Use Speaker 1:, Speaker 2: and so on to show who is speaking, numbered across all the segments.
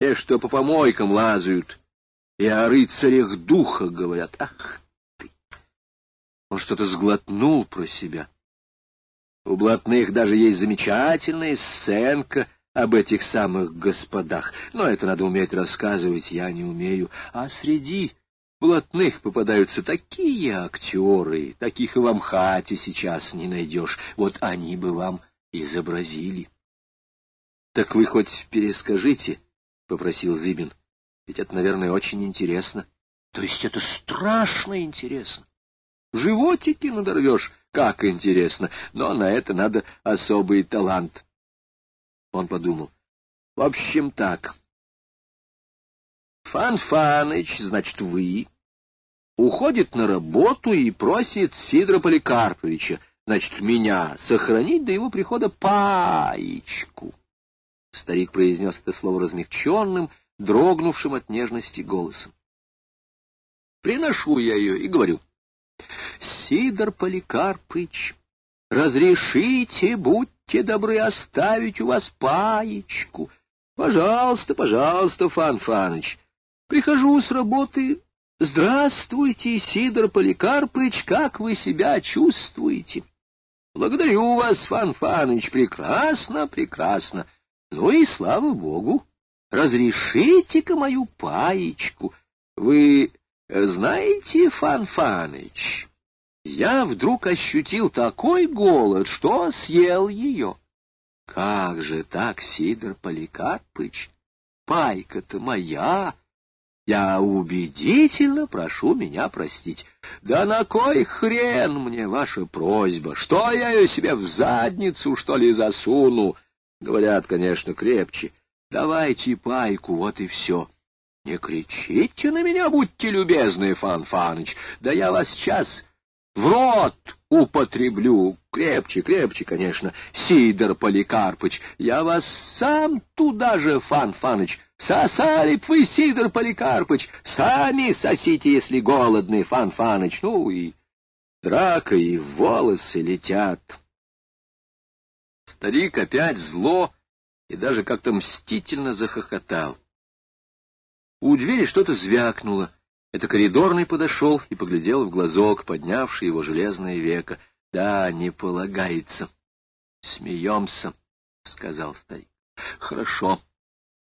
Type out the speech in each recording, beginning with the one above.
Speaker 1: те, что по помойкам лазают, и о рыцарях духа говорят. Ах ты! Он что-то сглотнул про себя. У блатных даже есть замечательная сценка об этих самых господах, но это надо уметь рассказывать, я не умею. А среди блатных попадаются такие актеры, таких и в Амхате сейчас не найдешь. Вот они бы вам изобразили. — Так вы хоть перескажите, — попросил Зыбин. — Ведь это, наверное, очень интересно. — То есть это страшно интересно. Животики надорвешь, как интересно, но на это надо особый талант. Он подумал. — В общем, так. Фанфаныч, значит, вы, уходит на работу и просит Сидора Поликарповича, значит, меня, сохранить до его прихода паечку. Старик произнес это слово размягченным, дрогнувшим от нежности голосом. Приношу я ее и говорю. Сидор Поликарпыч, разрешите, будьте добры, оставить у вас паечку. Пожалуйста, пожалуйста, Фан Фаныч. Прихожу с работы. Здравствуйте, Сидор Поликарпыч, как вы себя чувствуете? Благодарю вас, Фан Фаныч, прекрасно, прекрасно. Ну и слава богу, разрешите-ка мою паечку. Вы знаете, Фан Фаныч, я вдруг ощутил такой голод, что съел ее. Как же так, Сидор Поликарпыч? Пайка-то моя. Я убедительно прошу меня простить. Да на кой хрен мне ваша просьба? Что я ее себе в задницу, что ли, засуну? Говорят, конечно, крепче. Давайте пайку, вот и все. Не кричите на меня, будьте любезны, Фан Фаныч. Да я вас сейчас в рот употреблю. Крепче, крепче, конечно, Сидор Поликарпыч. Я вас сам туда же, Фан Фаныч. Сосали б вы, Сидор Поликарпыч. Сами сосите, если голодный, Фан Фаныч. Ну и драка, и волосы летят. Старик опять зло и даже как-то мстительно захохотал. У двери что-то звякнуло. Это коридорный подошел и поглядел в глазок, поднявший его железное веко. — Да, не полагается. — Смеемся, — сказал старик. — Хорошо,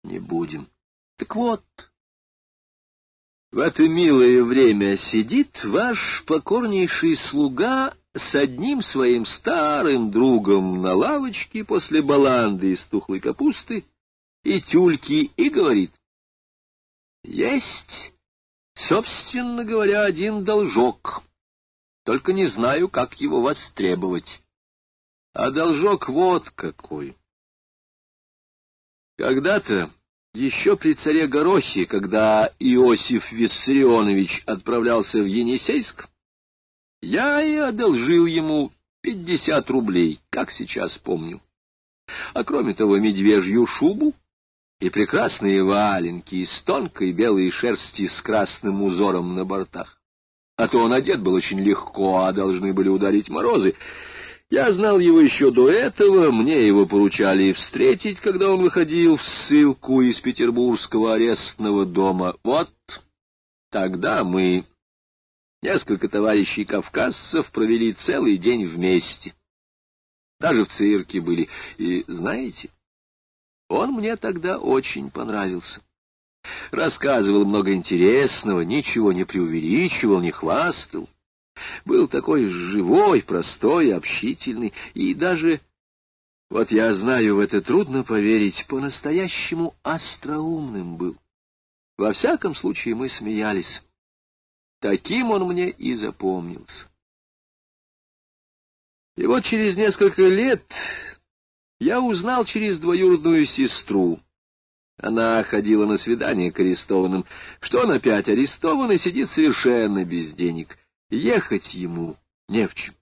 Speaker 1: не будем. Так вот, в это милое время сидит ваш покорнейший слуга с одним своим старым другом на лавочке после баланды из тухлой капусты и тюльки и говорит, «Есть, собственно говоря, один должок, только не знаю, как его востребовать. А должок вот какой. Когда-то, еще при царе Горохе, когда Иосиф Виссарионович отправлялся в Енисейск, я и одолжил ему пятьдесят рублей, как сейчас помню. А кроме того, медвежью шубу и прекрасные валенки из тонкой белой шерсти с красным узором на бортах. А то он одет был очень легко, а должны были ударить морозы. Я знал его еще до этого, мне его поручали встретить, когда он выходил в ссылку из петербургского арестного дома. Вот тогда мы Несколько товарищей кавказцев провели целый день вместе. Даже в цирке были. И, знаете, он мне тогда очень понравился. Рассказывал много интересного, ничего не преувеличивал, не хвастал. Был такой живой, простой, общительный и даже, вот я знаю, в это трудно поверить, по-настоящему остроумным был. Во всяком случае, мы смеялись. Таким он мне и запомнился. И вот через несколько лет я узнал через двоюродную сестру. Она ходила на свидание к арестованным, что он опять арестован и сидит совершенно без денег. Ехать ему не в чем.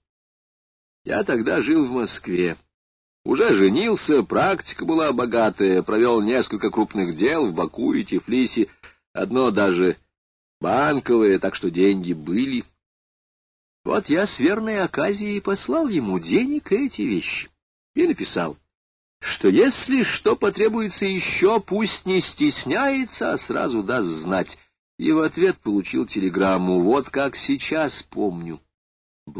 Speaker 1: Я тогда жил в Москве. Уже женился, практика была богатая, провел несколько крупных дел в Баку и Тифлисе, одно даже банковые, так что деньги были. Вот я с верной оказией послал ему денег и эти вещи и написал. что если что потребуется еще, пусть не стесняется, а сразу даст знать. И в ответ получил телеграмму, вот как сейчас помню.